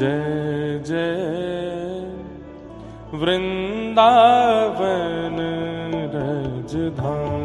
जय जय। वृंदावन रजधानी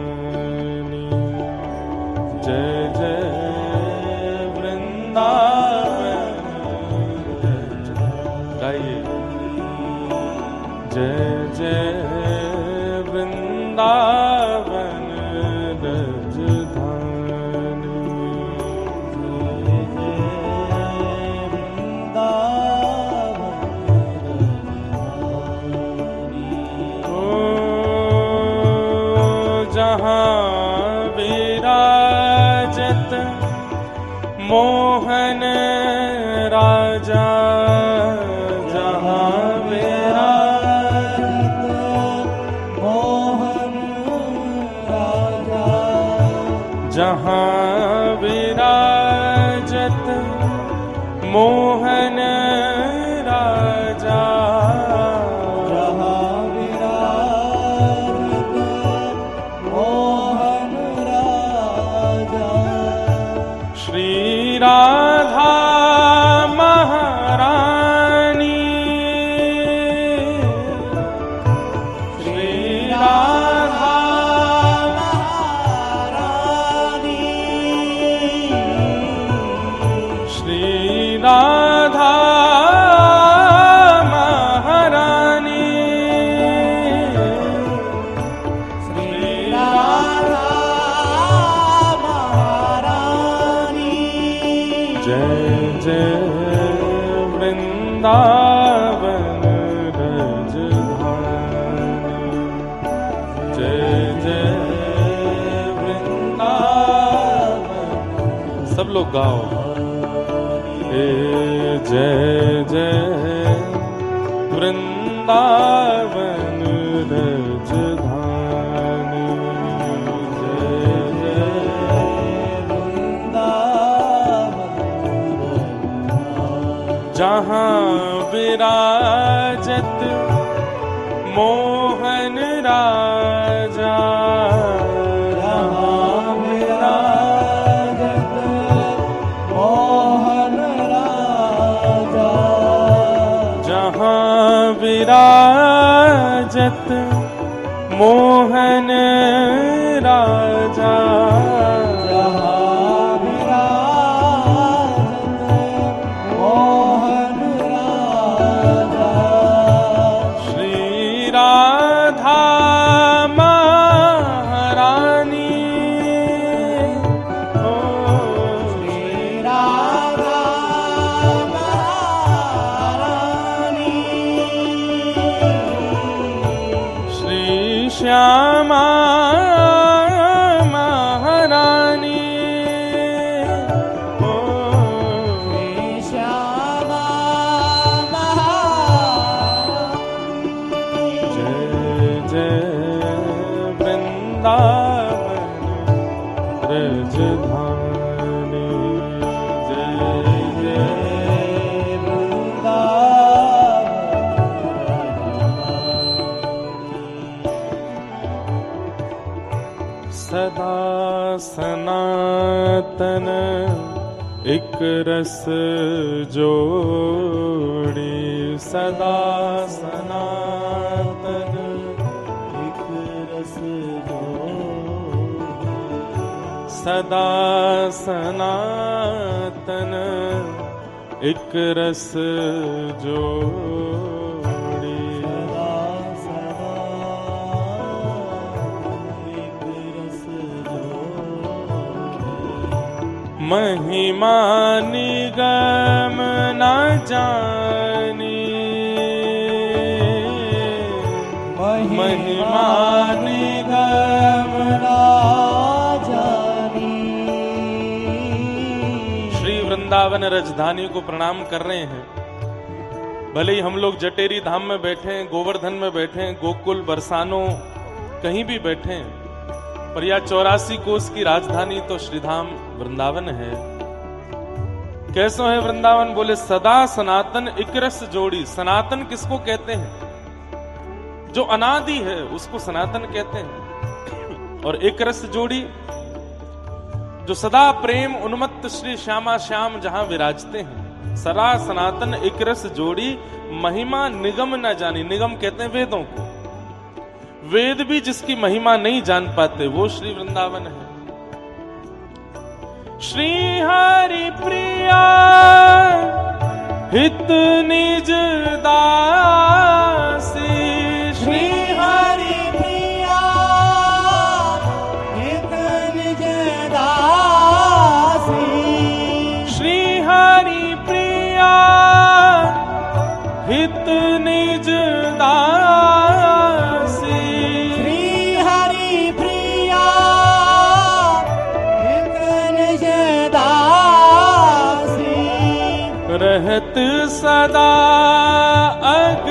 जहाँ विराजत मोहन लोग गाओ। हे जय जय। वृंदावन रजधानी। जय जय। जहाँ विराजत मोहन राजा मोहन सदा सनातन एक रस सदा सनातन एक रस जोड़ी महिमा निगम न जानी वृंदावन राजधानी को प्रणाम कर रहे हैं। भले ही हम लोग जटेरी धाम में बैठे हैं, गोवर्धन में बैठे हैं, गोकुल, बरसानो, कहीं भी बैठे हैं, पर यह चौरासी कोस की राजधानी तो श्रीधाम वृंदावन है। कैसो है वृंदावन? बोले, सदा सनातन इकरस जोड़ी। सनातन किसको कहते हैं? जो अनादि है, उसको सनातन कहते हैं। और एक रस जोड़ी जो सदा प्रेम उन्मत्त श्री श्यामा श्याम जहाँ विराजते हैं, सरा सनातन एक रस जोड़ी महिमा निगम न जानी। निगम कहते हैं वेदों को। वेद भी जिसकी महिमा नहीं जान पाते, वो श्री वृंदावन है। श्री हरि प्रिया, हित निज दास रहत सदा अग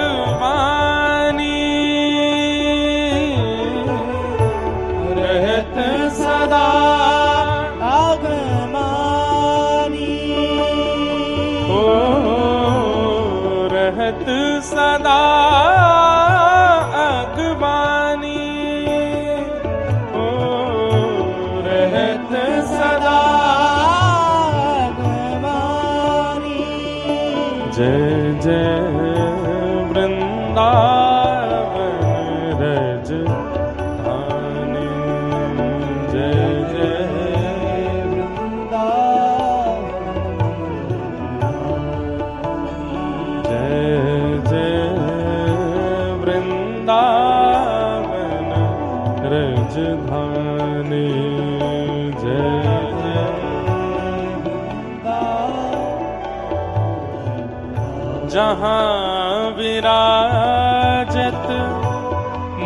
जहाँ विराजत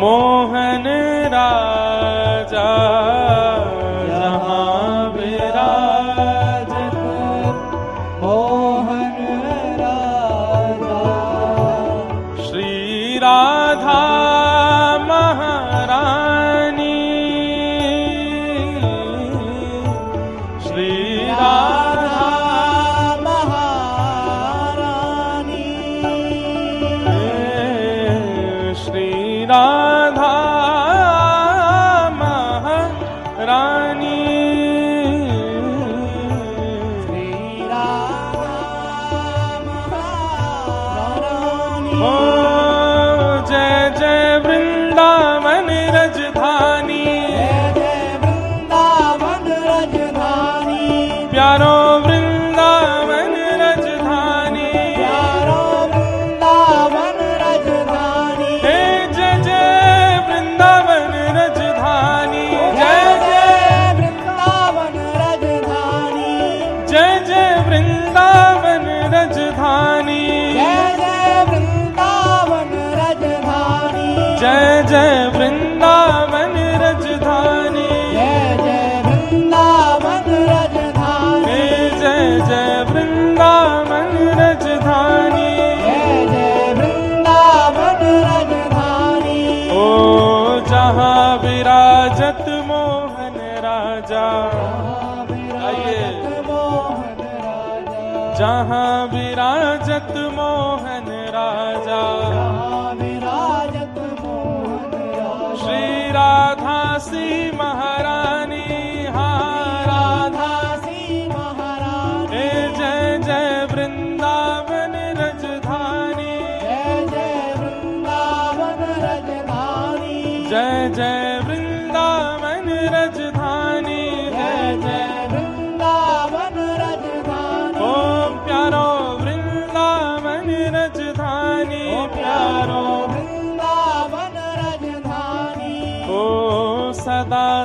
मोहन राजा 真真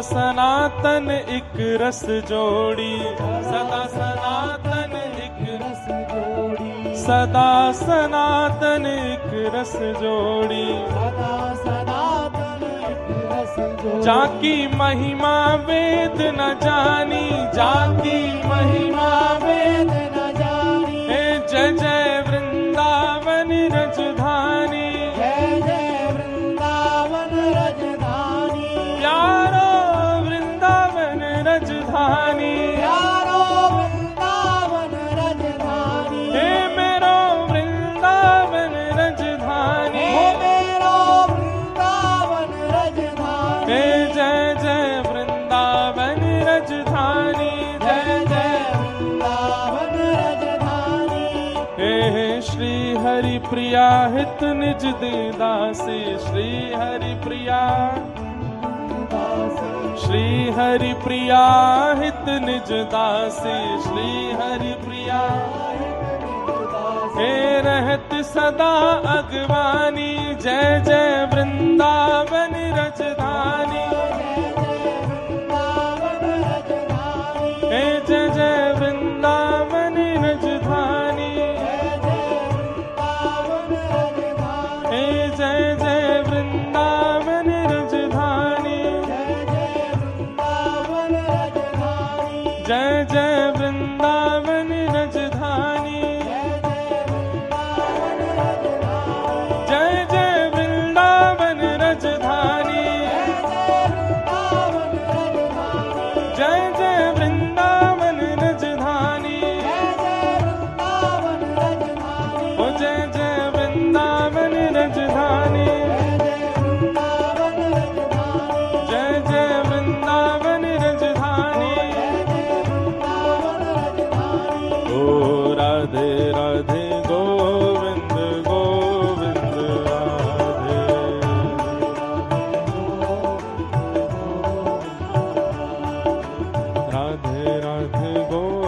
सनातन एक रस जोड़ी। सदा सनातन एक रस जोड़ी। सदा सनातन एक रस जोड़ी। सदा सनातन रस जाकी महिमा वेद न जानी। जाकी महिमा वेद न जानी। जय जय श्री हरि प्रिया हित निज दीदासी श्री हरि प्रिया श्री हरि प्रिया हित निज दासी श्री हरि प्रिया हे रहत सदा अगवानी। जय जय वृंदावन रचदी राधे गो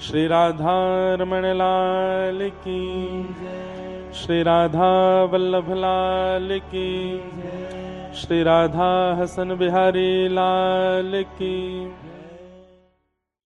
श्री राधा रमण लाल की श्री राधा वल्लभ लाल की श्री राधा हसन बिहारी लाल की